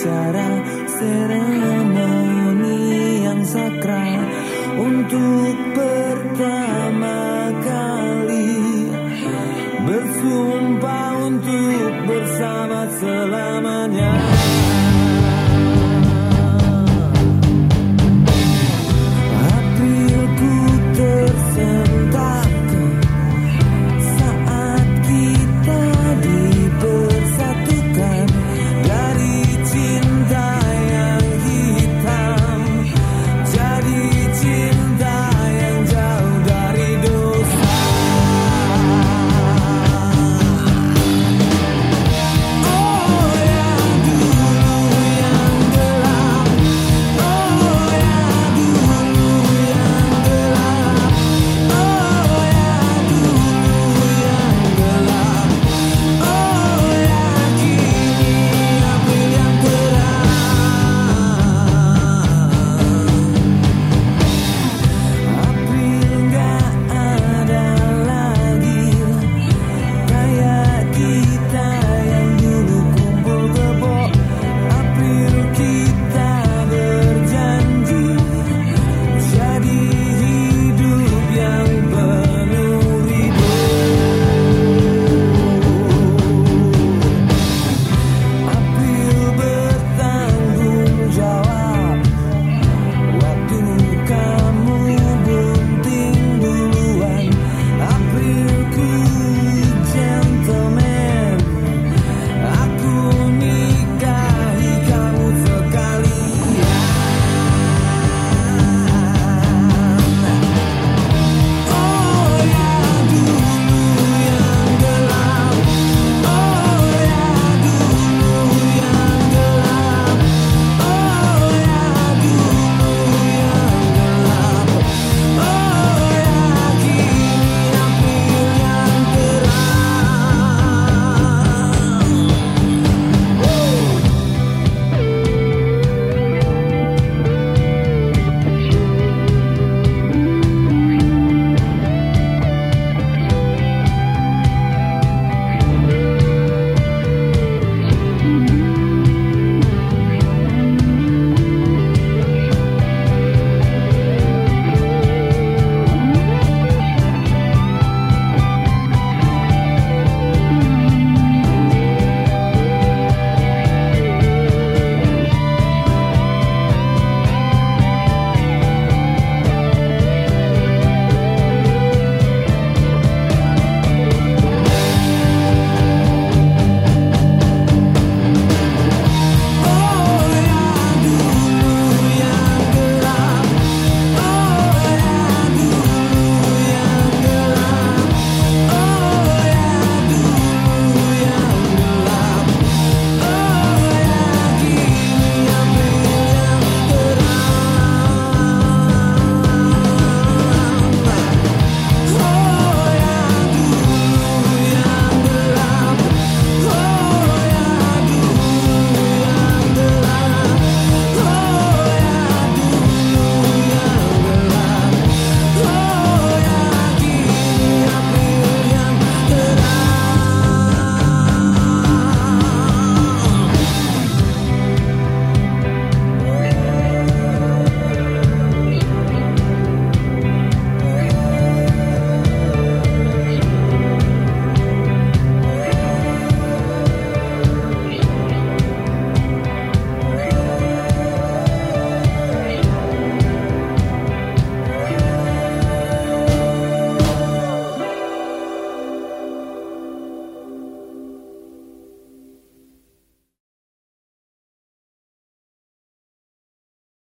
acara seremoni yang sakral untuk pertama kali bersumpah untuk bersama selamanya.